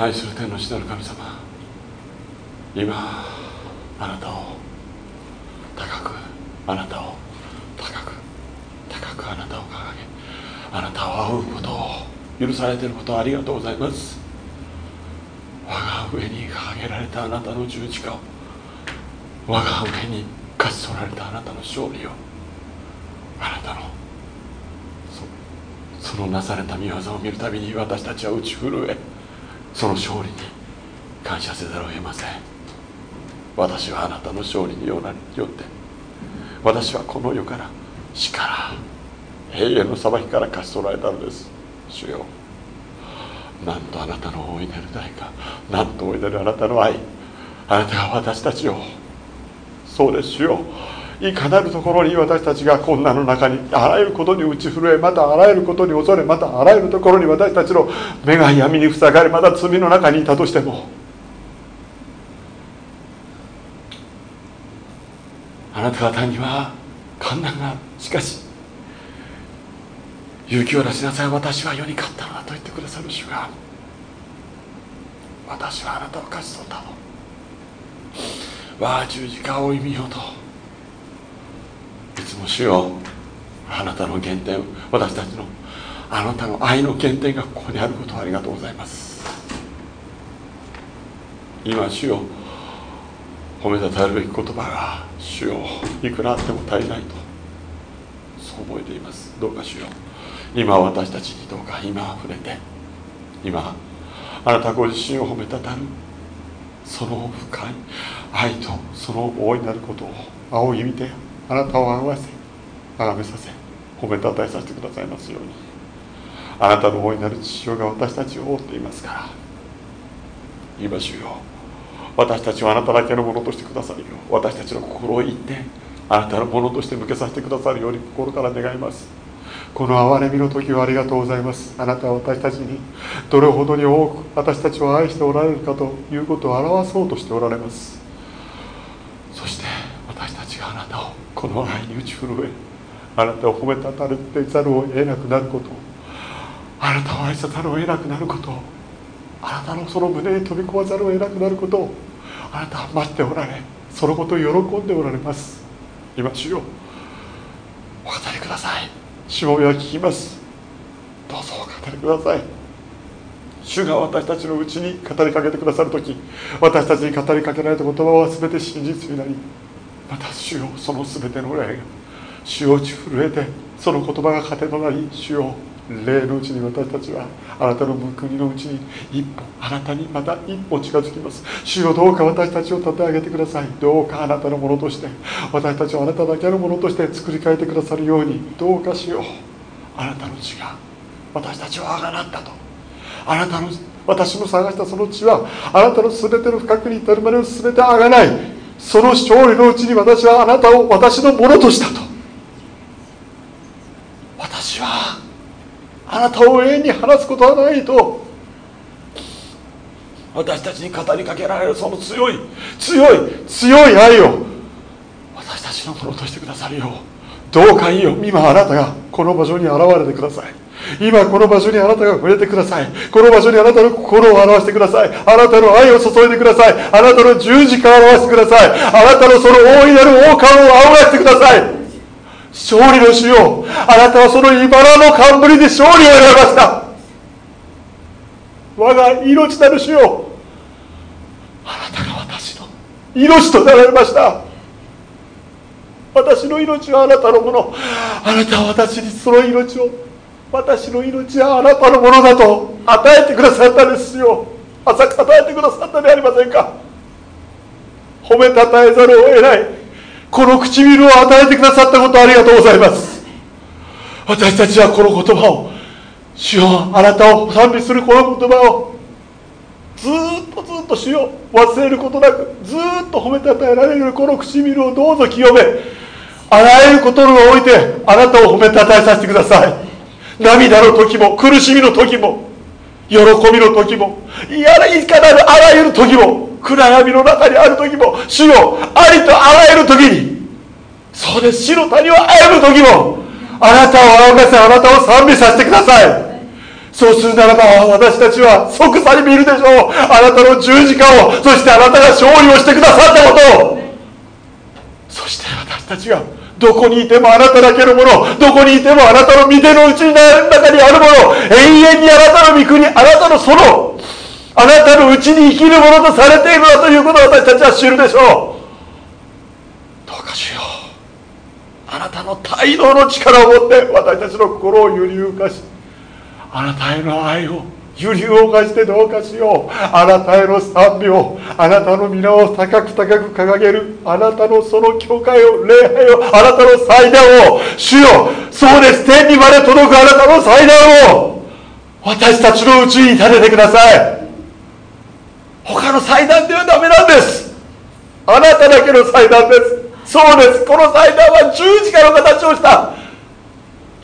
愛する天の父なる神様今あなたを高くあなたを高く高くあなたを掲げあなたを仰ぐことを許されていることをありがとうございます。我が上に掲げられたあなたの十字架を我が上に勝ち取られたあなたの勝利をあなたのそのなされた見業を見るたびに私たちは打ち震えその勝利に感謝せざるを得ません。私はあなたの勝利によって。私はこの世から死から永遠の裁きから勝ち取られたのです。主よ。なんとあなたの大いなる代価なんと大いなるあなたの愛あなたが私たちを。そうです主よ。いかなるところに私たちが困難の中にあらゆることに打ち震えまたあらゆることに恐れまたあらゆるところに私たちの目が闇に塞がれまた罪の中にいたとしても。あなた方には困難がしかし勇気を出しなさい。私は世に勝ったのだと言ってくださる主が私はあなたを勝ち取ったの。我が十字架を意味ようと。つも主よあなたの原点私たちのあなたの愛の原点がここにあることをありがとうございます。今主よ褒めたたえるべき言葉が主よいくらあっても足りないとそう思えています。どうか主よ。今私たちにどうか今触れて今あなたご自身を褒めたたるその深い愛とその大いなることを仰ぎ見てあなたを表せ崇めさせ褒めたたえさせてくださいますように。あなたの大いなる父親が私たちを覆っていますから。今主よ私たちをあなただけのものとしてくださるよ。う私たちの心を一点あなたのものとして向けさせてくださるように心から願います。この憐れみの時をありがとうございます。あなたは私たちにどれほどに多く私たちを愛しておられるかということを表そうとしておられますそして私たちがあなたをこの愛に打ち震えあなたを褒めたたるってざるを得なくなること。あなたを愛さざるを得なくなること。あなたのその胸に飛び込まざるを得なくなること。をあなたは待っておられ。そのことを喜んでおられます。今主よ。お語りください。主をは聞きます。どうぞお語りください。主が私たちのうちに語りかけてくださる時私たちに語りかけられた言葉は全て真実になりまた主よその全ての霊が主を打ち震えてその言葉が糧となり主よ霊のうちに私たちはあなたの御国のうちに一歩あなたにまた一歩近づきます。主よどうか私たちを立て上げてください。どうかあなたのものとして私たちをあなただけのものとして作り変えてくださるように。どうかしよう。あなたの血が私たちをあがなったと。あなたの私の探したその血はあなたの全ての深くに至るまでを全てあがない。その勝利のうちに私はあなたを私のものとしたと。私はあなたを永遠に話すことはないと。私たちに語りかけられるその強い強い強い愛を私たちのものとしてくださるようどうかいいよ今あなたがこの場所に現れてください。今この場所にあなたが触れてください。この場所にあなたの心を表してください。あなたの愛を注いでください。あなたの十字架を表してください。あなたのその大いなる王冠を仰がしてください。勝利の主よ。あなたはその茨の冠で勝利を得られました。我が命なる主よ。あなたが私の命となられました。私の命はあなたのもの。あなたは私にその命を私の命はあなたのものだと与えてくださったんですよ。浅く与えてくださったでありませんか。褒めたたえざるを得ない。この唇を与えてくださったことありがとうございます。私たちはこの言葉を主よあなたを賛美するこの言葉をずっとずっと主よ忘れることなくずっと褒めたたえられるこの唇をどうぞ清めあらゆることにおいてあなたを褒めたたえさせてください。涙の時も苦しみの時も喜びの時もいやいかなるあらゆる時も暗闇の中にある時も主よありとあらゆる時にそうです死の谷を歩む時もあなたを仰がせあなたを賛美させてください。そうするならば私たちは即座に見るでしょう。あなたの十字架をそしてあなたが勝利をしてくださったことたちがどこにいてもあなただけのものどこにいてもあなたの御手の内の中にあるもの永遠にあなたの御国あなたの園あなたのうちに生きるものとされているのだということを私たちは知るでしょう。どうかしよう。あなたの態度の力を持って私たちの心を揺り動かしあなたへの愛を揺り動かしてどうかしよう。あなたへの賛美をあなたの皆を高く高く掲げる。あなたのその教会を礼拝をあなたの祭壇を主よそうです。天にまで届く。あなたの祭壇を私たちのうちに立ててください。他の祭壇ではダメなんです。あなただけの祭壇です。そうです。この祭壇は十字架の形をした。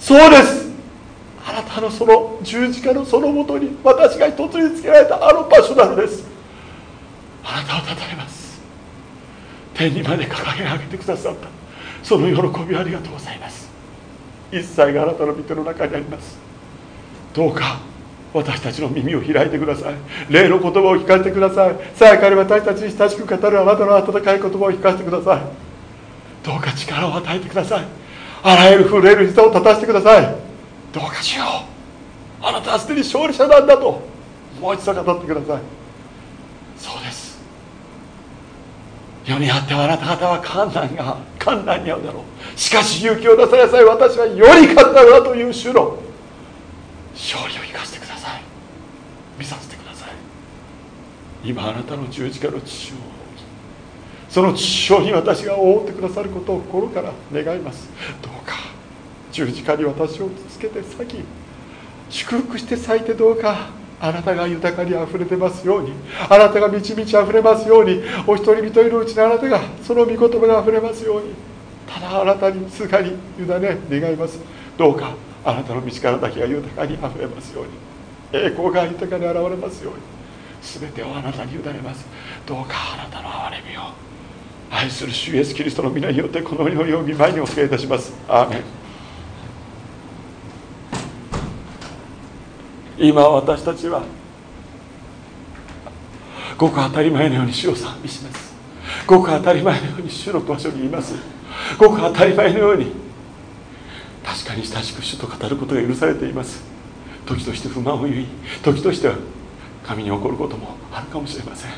そうです。あなたのその十字架のそのもとに私が一つにつけられたあの場所なのです。あなたをたたえます。天にまで掲げ上げてくださった。その喜びありがとうございます。一切があなたの御手の中にあります。どうか私たちの耳を開いてください。霊の言葉を聞かせてください。さやかに私たちに親しく語るあなたの温かい言葉を聞かせてください。どうか力を与えてください。あらゆる震える膝を立たせてください。どうかしよう。あなたはすでに勝利者なんだと。もう一度語ってください。そうです。世にあってはあなた方は困難が困難に遭うだろう。しかし勇気を出さなさい私はより勝ったのだという主の。勝利を生かしてください。見させてください。今あなたの十字架の父をその父親に私が覆ってくださることを心から願います。どうか十字架に私をつけて咲き祝福して咲いてどうかあなたが豊かにあふれてますようにあなたが満ち満ちあふれますようにお一人一人のうちにあなたがその御言葉があふれますようにただあなたにすがに委ね願います。どうかあなたの道からだけが豊かにあふれますように栄光が豊かに現れますように全てをあなたに委ねます。どうかあなたの憐れみを愛する主イエスキリストの皆によってこの祈りを見舞いにお告げいたします。アーメン。今私たちはごく当たり前のように主を賛美します。ごく当たり前のように主の場所にいます。ごく当たり前のように確かに親しく主と語ることが許されています。時として不満を言い時としては神に怒ることもあるかもしれません。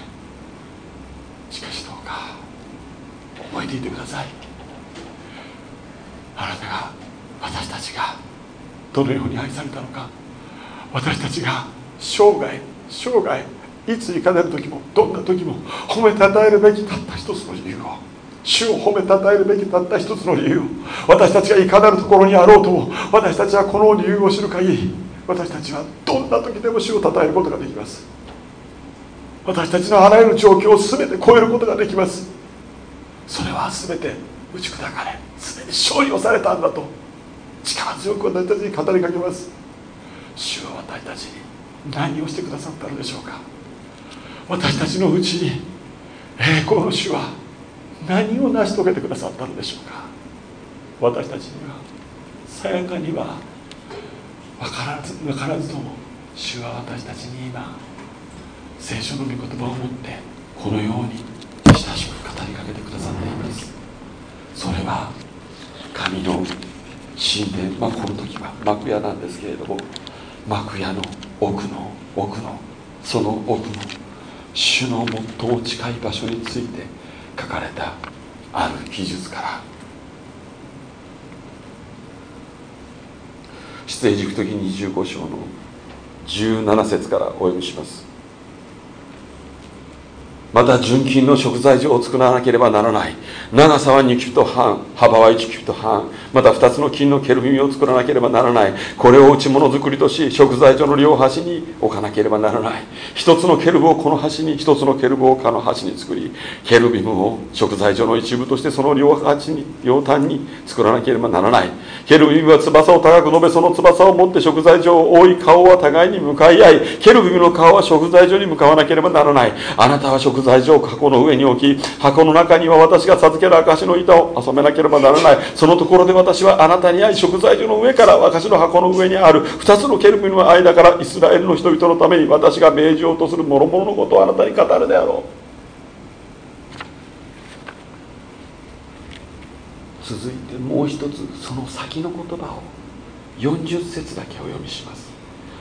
しかしどうか覚えていてください。あなたが私たちがどのように愛されたのか。私たちが生涯生涯いついかなる時もどんな時も褒めたたえるべきたった一つの理由を主を褒めたたえるべきたった一つの理由を私たちがいかなるところにあろうとも私たちはこの理由を知る限り私たちはどんな時でも主をたたえることができます。私たちのあらゆる状況を全て超えることができます。それは全て打ち砕かれすでに勝利をされたんだと力強く私たちに語りかけます。主は私たちに何をしてくださったのでしょうか？私たちのうちに栄光の主は何を成し遂げてくださったのでしょうか？私たちにはさやかには分からず分からずとも主は私たちに今聖書の御言葉を持ってこのように親しく語りかけてくださっています。それは神の神殿まあこの時は幕屋なんですけれども幕屋の奥の奥のその奥の主の最も近い場所について書かれたある記述から。出エジプト記25章の17節からお読みします。また純金の食材所を作らなければならない。長さは2キュット半幅は1キュット半。また2つの金のケルビミを作らなければならない。これを打ち物作りとし食材所の両端に置かなければならない。一つのケルブをこの端に一つのケルブをかの端に作りケルビムを食材所の一部としてその両端に両端に作らなければならない。ケルビムは翼を高く伸べその翼を持って食材所を覆い顔は互いに向かい合いケルビムの顔は食材所に向かわなければならない。あなたは食材材所を箱の上に置き箱の中には私が授ける証の板を遊めなければならない。そのところで私はあなたに会い食材所の上から証の箱の上にある。2つのケルビの間からイスラエルの人々のために私が命じようとする諸々のことをあなたに語るであろう。続いてもう一つその先の言葉を40節だけお読みします。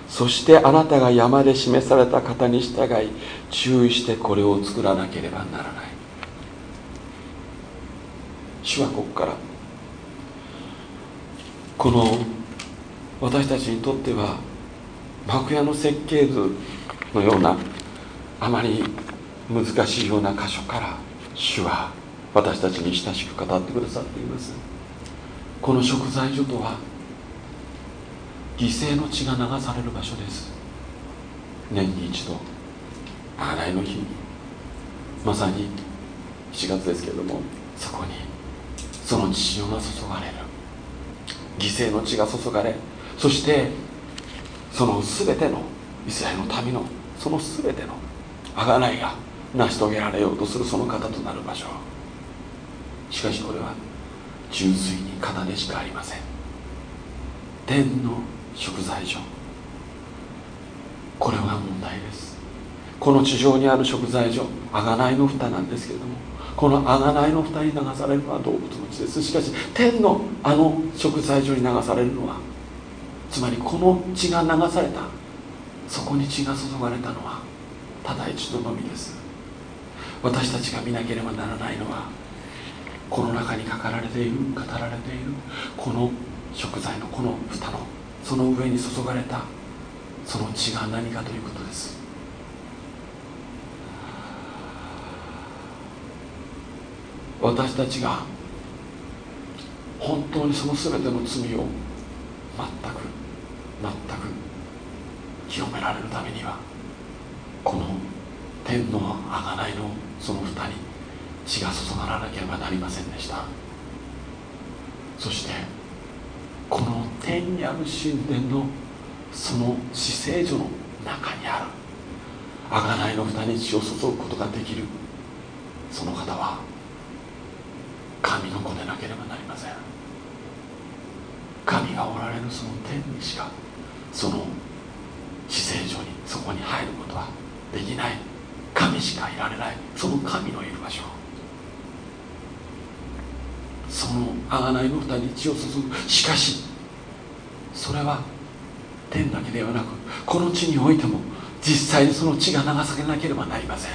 そしてあなたが山で示された方に従い注意してこれを作らなければならない。主はここからこの私たちにとっては幕屋の設計図のようなあまり難しいような箇所から主は私たちに親しく語ってくださっています。この食材所とは犠牲の血が流される場所です。年に一度。洗いの日。にまさに7月ですけれども。そこにその血潮が注がれる。犠牲の血が注がれそしてその全てのイスラエルの民のその全ての贖いが成し遂げられようとするその方となる場所。しかしこれは純粋に方でしかありません。天の食材所これが問題です。この地上にある食材所贖いの蓋なんですけれども。この贖いの蓋に流されるのは動物の血です。しかし天のあの食材所に流されるのはつまりこの血が流されたそこに血が注がれたのはただ一度のみです。私たちが見なければならないのはこの中に書かられている語られているこの食材のこの蓋のその上に注がれたその血が何かということです。私たちが本当にその全ての罪を全く全く清められるためにはこの天の贖いのその蓋に血が注がらなければなりませんでした。そしてこの天にある神殿のその死聖所の中にある。贖いの蓋に血を注ぐことができる。その方は神の子でなければなりません。神がおられるその天にしかその死聖所にそこに入ることはできない。神しかいられない。その神のいる場所。その贖いの蓋に血を注ぐ。しかしそれは天だけではなくこの地においても実際にその血が流されなければなりません。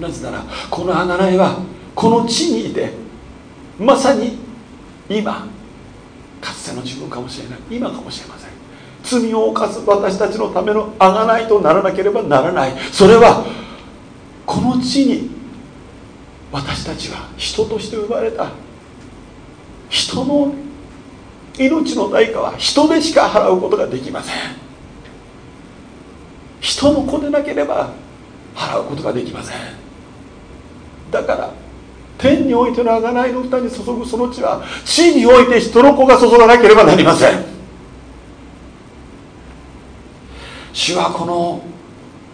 なぜならこの贖いはこの地にいてまさに今かつての自分かもしれない今かもしれません。罪を犯す私たちのための贖いとならなければならない。それはこの地に私たちは人として生まれた。人の命の代価は人でしか払うことができません。人の子でなければ払うことができません。だから天においての贖いの蓋に注ぐその地は地において人の子が注がなければなりません。主はこの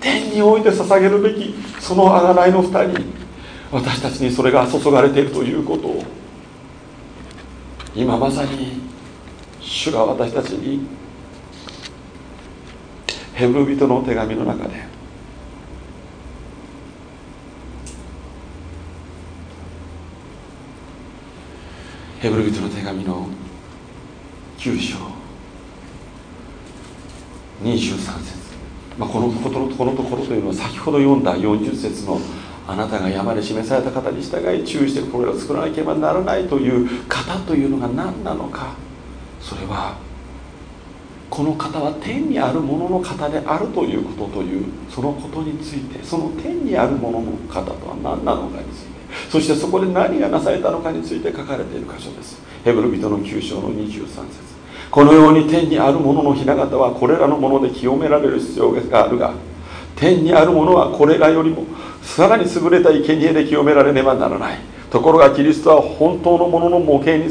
天において捧げるべきその贖いの蓋に私たちにそれが注がれているということを今まさに主が私たちにヘブル人の手紙の中でヘブル人の手紙の9章23節、まあ、このことのこのところというのは先ほど読んだ40節のあなたが山で示された方に従い注意してこれを作らなければならないという方というのが何なのか。それはこの方は天にあるものの方であるということというそのことについてその天にあるものの方とは何なのかについて。そしてそこで何がなされたのかについて書かれている箇所です。ヘブル人の9章の23節。このように天にあるものの雛形はこれらのもので清められる必要があるが天にあるものはこれらよりもさらに優れた生贄で清められねばならない。ところがキリストは本当のものの模型に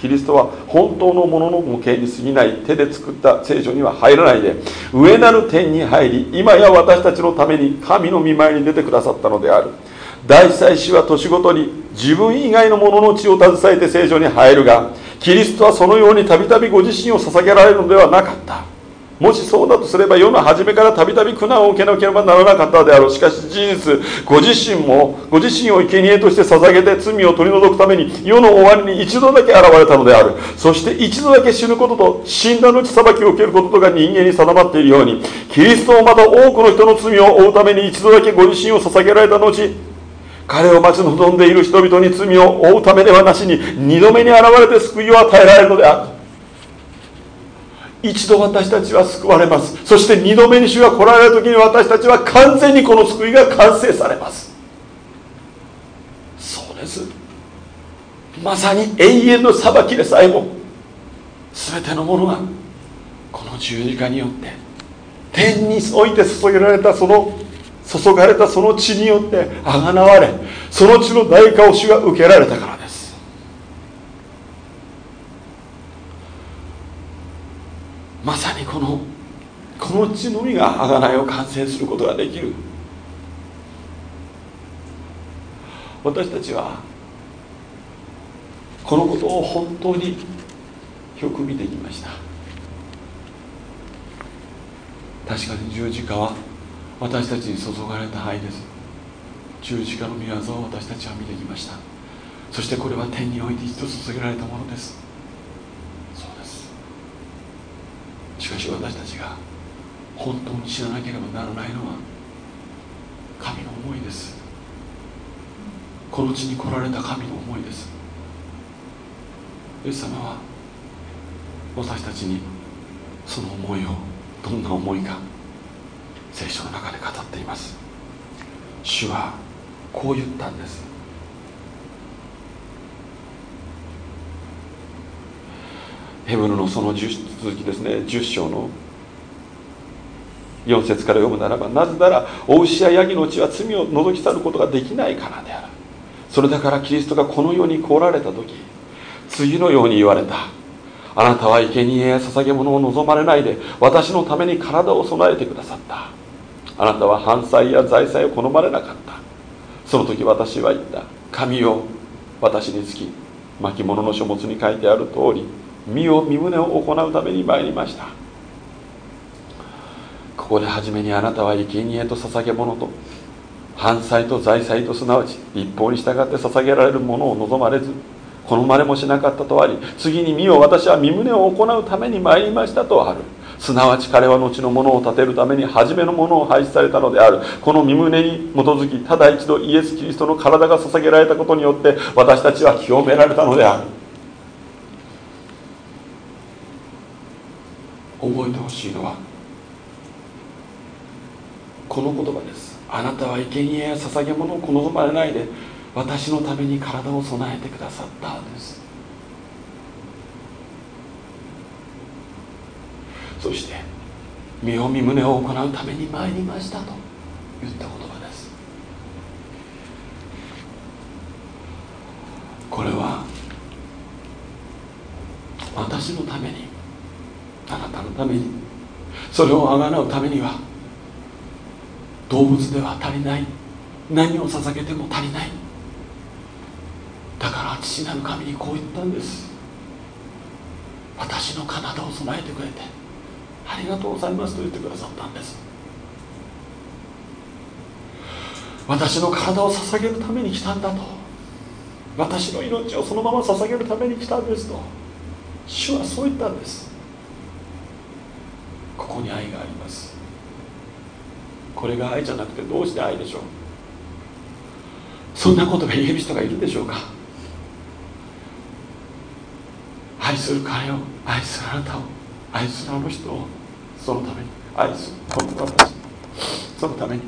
キリストは本当のものの模型に過ぎない手で作った聖書には入らないで上なる天に入り今や私たちのために神の御前に出てくださったのである。大祭司は年ごとに自分以外の者の血を携えて聖書に入るがキリストはそのようにたびたびご自身を捧げられるのではなかった。もしそうだとすれば世の初めからたびたび苦難を受けなければならなかったであろう。しかし事実ご自身もご自身を生贄として捧げて罪を取り除くために世の終わりに一度だけ現れたのである。そして一度だけ死ぬことと死んだ後裁きを受けることとが人間に定まっているようにキリストもまた多くの人の罪を負うために一度だけご自身を捧げられた後彼を待ち望んでいる人々に罪を負うためではなしに二度目に現れて救いを与えられるのである。一度私たちは救われます。そして二度目に主が来られる時に私たちは完全にこの救いが完成されます。そうです。まさに永遠の裁きでさえも全てのものがこの十字架によって天において注げられたその注がれたその血によってあがなわれその血の代価を主が受けられたからですまさにこのこの血のみが贖いを完成することができる。私たちはこのことを本当によく見てきました。確かに十字架は私たちに注がれた愛です。十字架の御業を私たちは見てきました。そしてこれは天において一度注げられたものです。しかし私たちが本当に知らなければならないのは神の思いです。この地に来られた神の思いです。イエス様は私たちにその思いをどんな思いか聖書の中で語っています。主はこう言ったんです。ヘブルのその10続きですね。10章の4節から読むならばなぜならお牛やヤギの血は罪を除き去ることができないからである。それだからキリストがこの世に来られた時次のように言われた。あなたは生贄や捧げ物を望まれないで私のために体を備えてくださった。あなたは犯罪や財産を好まれなかった。その時私は言った。神を私につき巻物の書物に書いてある通り身を身胸を行うために参りました。ここで初めにあなたは生贄と捧げ物と犯罪と財産とすなわち立法に従って捧げられるものを望まれず好まれもしなかったとあり次に身を私は身胸を行うために参りましたとある。すなわち彼は後のものを立てるために初めのものを廃止されたのである。この身胸に基づきただ一度イエス・キリストの体が捧げられたことによって私たちは清められたのである。覚えてほしいのはこの言葉です。あなたは生贄や捧げ物を好まれないで私のために体を備えてくださったです。そして身を身胸を行うために参りましたと言った言葉です。これは私のためにためにそれをあがなうためには動物では足りない。何を捧げても足りない。だから父なる神にこう言ったんです。私の体を備えてくれてありがとうございますと言ってくださったんです。私の体を捧げるために来たんだと。私の命をそのまま捧げるために来たんですと。主はそう言ったんです。こに愛があります。これが愛じゃなくてどうして愛でしょう？そんなことが言える人がいるでしょうか？愛する彼を愛するあなたを愛するあの人をそのために愛するこの私そのために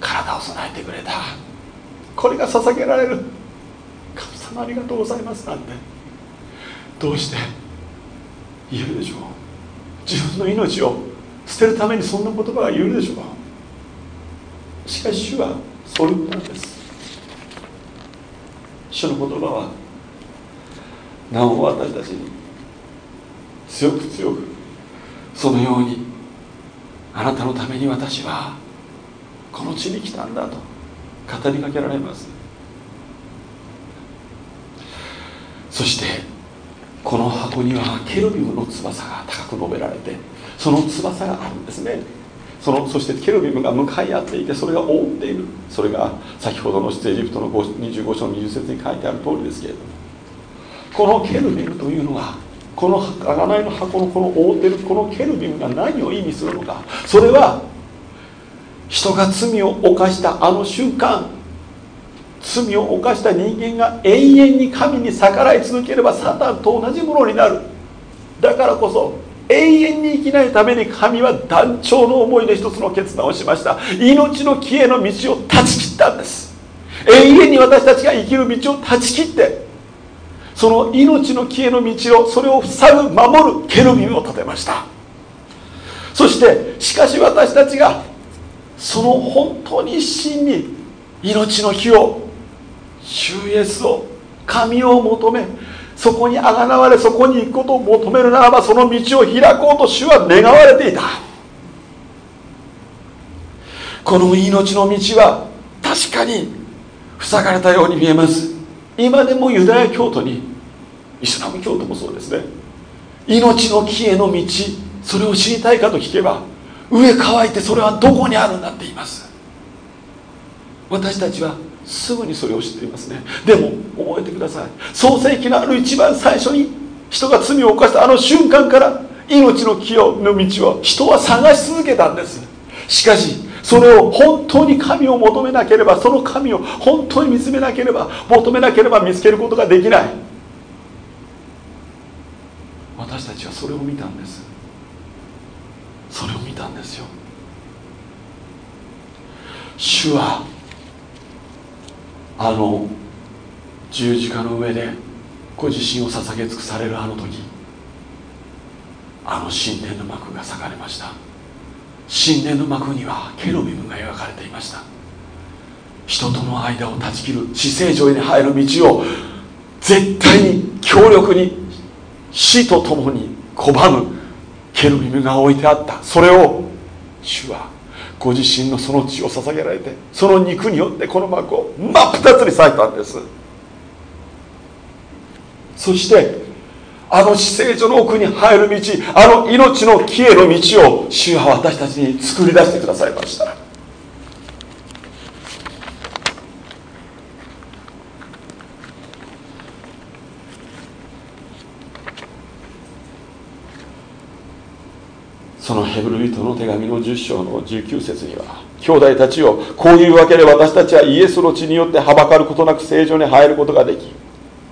体を備えてくれた。これが捧げられる。神様ありがとうございますなんてどうして言えるでしょう？自分の命を捨てるためにそんな言葉が言えるでしょうか？しかし主はそう言ったんです。主の言葉はなお私たちに強く強くそのようにあなたのために私はこの地に来たんだと語りかけられます。そしてこの箱にはケルビムの翼が高く述べられてその翼があるんですね。そのそしてケルビムが向かい合っていてそれが覆っている。それが先ほどの出エジプトの25章の20節に書いてある通りですけれども。このケルビムというのはこの贖いの箱のこの覆ってるこのケルビムが何を意味するのか。それは人が罪を犯したあの瞬間罪を犯した人間が永遠に神に逆らい続ければサタンと同じものになる。だからこそ永遠に生きないために神は断腸の思いで一つの決断をしました。命の木への道を断ち切ったんです。永遠に私たちが生きる道を断ち切ってその命の木への道をそれを塞ぐ守るケルビンを立てました。そしてしかし私たちがその本当に一心に命の木を主イエスを神を求めそこにあがなわれそこに行くことを求めるならばその道を開こうと主は願われていた。この命の道は確かに塞がれたように見えます。今でもユダヤ教徒にイスラム教徒もそうですね。命の木への道それを知りたいかと聞けば上乾いてそれはどこにあるんだって言います。私たちはすぐにそれを知っていますね。でも覚えてください。創世記のある一番最初に人が罪を犯したあの瞬間から命の清の道を人は探し続けたんです。しかしそれを本当に神を求めなければその神を本当に見つめなければ求めなければ見つけることができない。私たちはそれを見たんです。それを見たんですよ。主はあの十字架の上でご自身を捧げ尽くされるあの時あの神殿の幕が裂かれました。神殿の幕にはケロビムが描かれていました。人との間を断ち切る死聖城に入る道を絶対に強力に死とともに拒むケルビムが置いてあった。それを主はご自身のその血を捧げられてその肉によってこの幕を真っ二つに裂いたんです。そしてあの死聖所の奥に入る道あの命の消えの道を主は私たちに作り出してくださいました。そのヘブル人の手紙の10章の19節には兄弟たちをこういうわけで私たちはイエスの血によってはばかることなく正常に入ることができ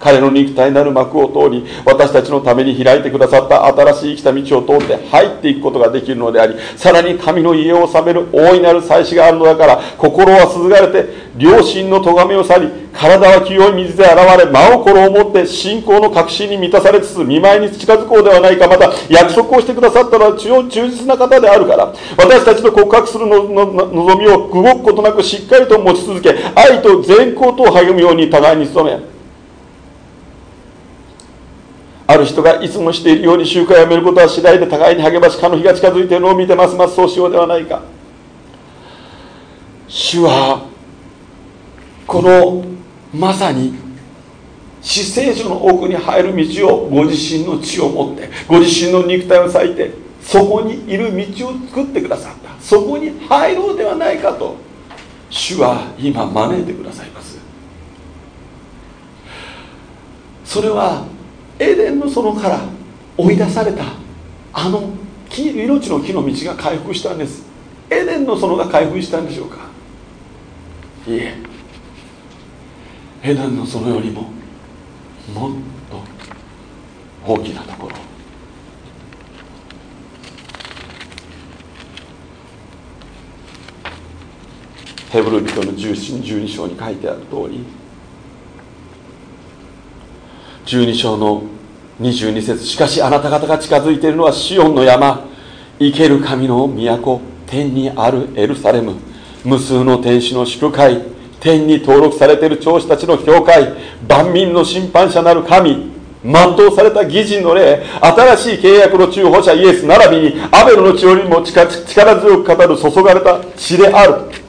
彼の肉体なる幕を通り私たちのために開いてくださった新しい生きた道を通って入っていくことができるのでありさらに神の家を治める大いなる祭司があるのだから心は鈴がれて良心の咎めを去り体は清い水で現れ真心を持って信仰の確信に満たされつつ見舞いに近づこうではないかまた約束をしてくださったのは忠実な方であるから私たちの告白するの望みを動くことなくしっかりと持ち続け愛と善行と励むように互いに努めある人がいつもしているように集会をやめることは次第で互いに励ましかの日が近づいているのを見てます。ますそうしようではないか。主はこのまさに死聖所の奥に入る道をご自身の血を持ってご自身の肉体を裂いてそこにいる道を作ってくださった。そこに入ろうではないかと。主は今招いてくださいます。それはエデンの園から追い出されたあの命の木の道が回復したんです。エデンの園が回復したんでしょうか？いえ。エデンの園よりももっと大きなところ。ヘブル人の12章に書いてある通り12章の22節。しかしあなた方が近づいているのはシオンの山。生ける神の都天にあるエルサレム。無数の天使の祝会。天に登録されている長子たちの教会。万民の審判者なる神。全うされた義人の霊。新しい契約の中保者イエス並びに。アベルの血よりも力強く語る注がれた血である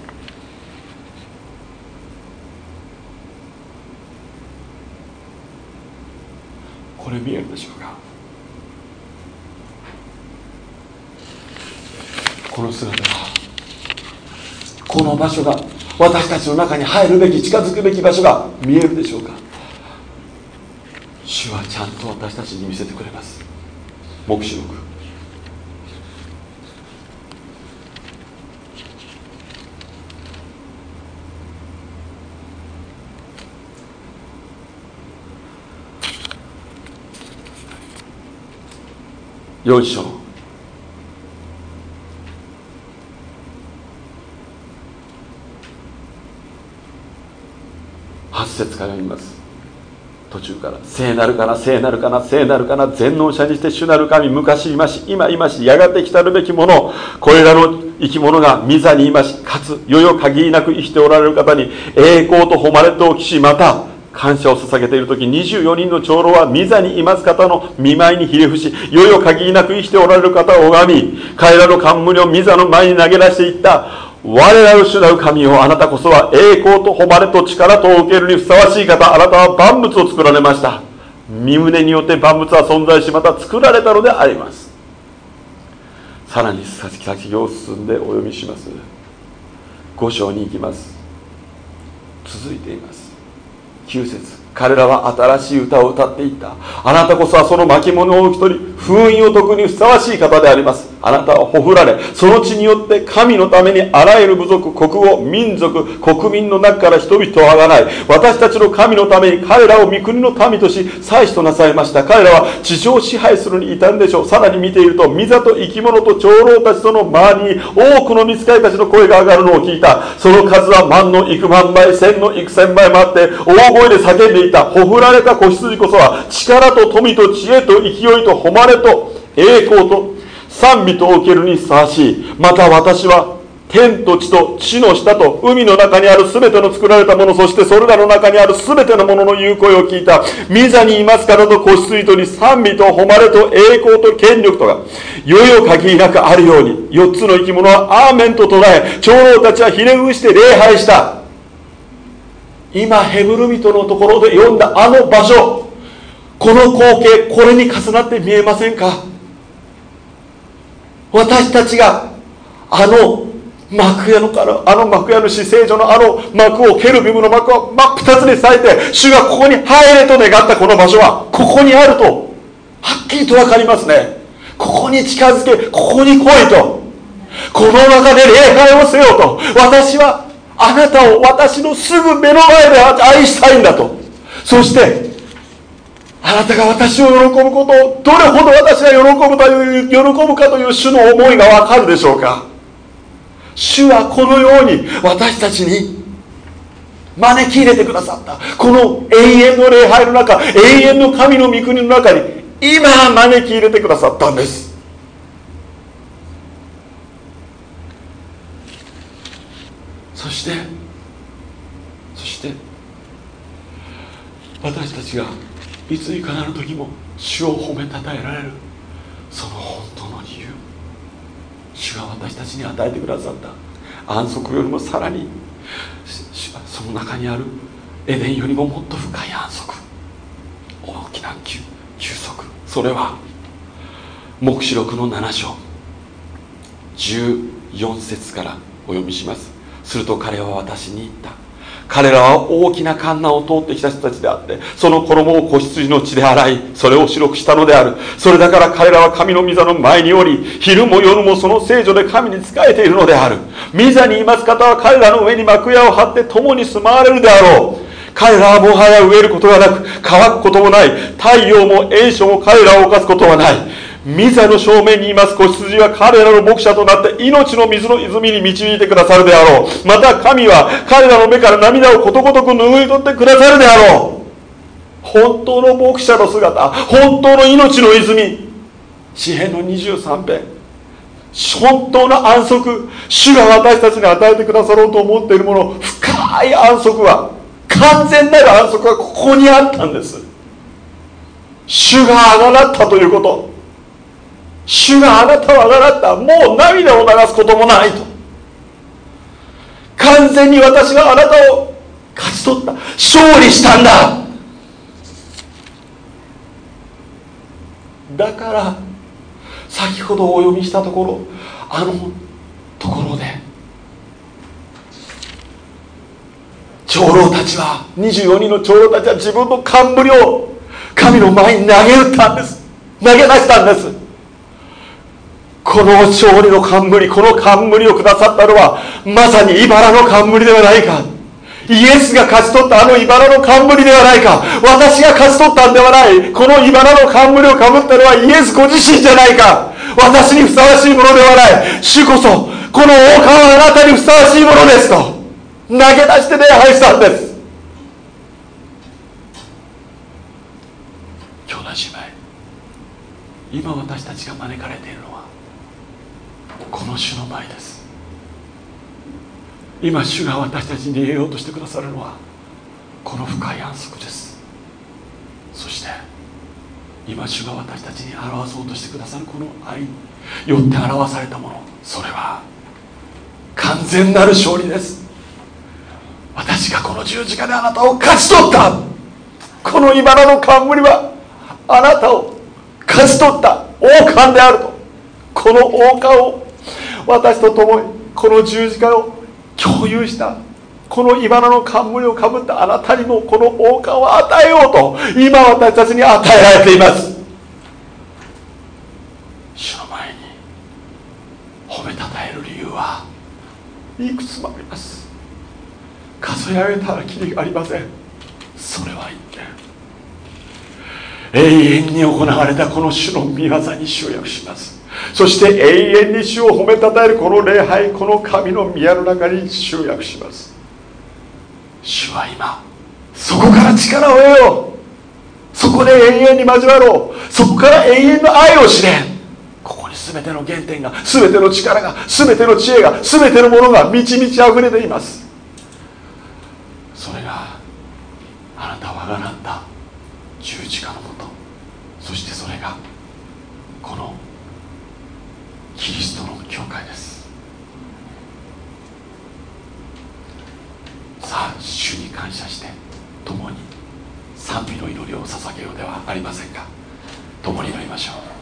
これ見えるでしょうかこの姿はこの場所が私たちの中に入るべき近づくべき場所が見えるでしょうか。主はちゃんと私たちに見せてくれます。黙示録。4章。節から読みます途中から聖なるかな聖なるかな聖なるかな全能者にして主なる神昔いまし今いましやがて来たるべきものこれらの生き物が御座にいましかつ世々限りなく生きておられる方に栄光と誉れとを期しまた感謝を捧げている時24人の長老は御座にいます方の見舞いにひれ伏し世々限りなく生きておられる方を拝み彼らの冠を御座の前に投げ出していった。我らの主なる神よあなたこそは栄光と誉れと力と受けるにふさわしい方あなたは万物を作られました。身胸によって万物は存在しまた作られたのであります。さらに先を進んでお読みします。5章に行きます。続いています。9節彼らは新しい歌を歌っていった。あなたこそはその巻物を受け取り封印を解くにふさわしい方であります。あなたはほふられその地によって神のためにあらゆる部族国語民族国民の中から人々をあがない。私たちの神のために彼らを御国の民とし祭司となさいました。彼らは地上を支配するにいたんでしょう。さらに見ていると御座と生き物と長老たちとの周りに多くの見つかりたちの声が上がるのを聞いた。その数は万の幾万倍千の幾千倍もあって大声で叫んでいた。ほふられた子羊こそは力と富と知恵と勢いと誉れと栄光と賛美と受けるにふさわしい。また私は天と地と地の下と海の中にある全ての作られたものそしてそれらの中にある全てのものの言う声を聞いた。御座にいますからと子羊とに賛美と誉れと栄光と権力とがよよ限りなくあるように4つの生き物はアーメンと唱え長老たちはひれ伏して礼拝した。今ヘブル人のところで読んだあの場所。この光景これに重なって見えませんか？私たちがあの幕屋のからあの幕屋の死聖女のあの幕をケルビムの幕を真っ二つに裂いて主がここに入れと願ったこの場所はここにあるとはっきりと分かりますね。ここに近づけここに来いと。この中で礼拝をせよと。私はあなたを私のすぐ目の前で愛したいんだと。そしてあなたが私を喜ぶことをどれほど私が喜ぶという喜ぶかという主の思いがわかるでしょうか？主はこのように私たちに招き入れてくださった。この永遠の礼拝の中永遠の神の御国の中に今招き入れてくださったんです。そしてそして私たちがいついかなる時も主を褒めたたえられる。その本当の理由。主が私たちに与えてくださった。安息よりもさらに。その中にある。エデンよりももっと深い安息。大きな休息。それは黙示録の7章。14節からお読みします。すると彼は私に言った。彼らは大きな観難を通ってきた人たちであってその衣を子羊の血で洗いそれを白くしたのである。それだから彼らは神の御座の前におり昼も夜もその聖女で神に仕えているのである。御座にいます方は彼らの上に幕屋を張って共に住まわれるであろう。彼らはもはや飢えることがなく乾くこともない。太陽も炎症も彼らを犯すことはない。御座の正面にいます。子羊は彼らの牧者となって命の水の泉に導いてくださるであろう。また神は彼らの目から涙をことごとく拭い取ってくださるであろう。本当の牧者の姿本当の命の泉。詩篇の23編。本当の安息主が私たちに与えてくださろうと思っているもの深い安息は完全なる安息はここにあったんです。主があがなったということ。主があなたをあがなったもう涙を流すこともないと。完全に私があなたを勝ち取った。勝利したんだ。だから先ほどお読みしたところあのところで長老たちは24人の長老たちは自分の冠を神の前に投げ打ったんです。投げ出したんです。この勝利の冠この冠をくださったのはまさに茨の冠ではないか。イエスが勝ち取ったあの茨の冠ではないか。私が勝ち取ったんではない。この茨の冠をかぶったのはイエスご自身じゃないか。私にふさわしいものではない。主こそこの王冠はあなたにふさわしいものですと。投げ出して礼拝したんです。兄弟姉妹今私たちが招かれているのこの主の前です。今主が私たちに得ようとしてくださるのはこの深い安息です。そして今主が私たちに表そうとしてくださるこの愛によって表されたものそれは完全なる勝利です。私がこの十字架であなたを勝ち取った。この茨の冠はあなたを勝ち取った王冠であると。この王冠を私と共にこの十字架を共有したこの茨の冠をかぶったあなたにもこの王冠を与えようと今私たちに与えられています。主の前に褒めたたえる理由はいくつもあります。数え上げたらきりがありません。それは一点。永遠に行われたこの主の御業に集約します。そして永遠に主を褒めたたえるこの礼拝この神の宮の中に集約します。主は今そこから力を得よう。そこで永遠に交わろう。そこから永遠の愛を知れここに全ての原点が全ての力が全ての知恵が全てのものが満ち満ち溢れています。それがあなたはがなった十字架のもとそしてそれがこのキリストの教会です。さあ主に感謝して共に賛美の祈りを捧げようではありませんか。共に祈りましょう。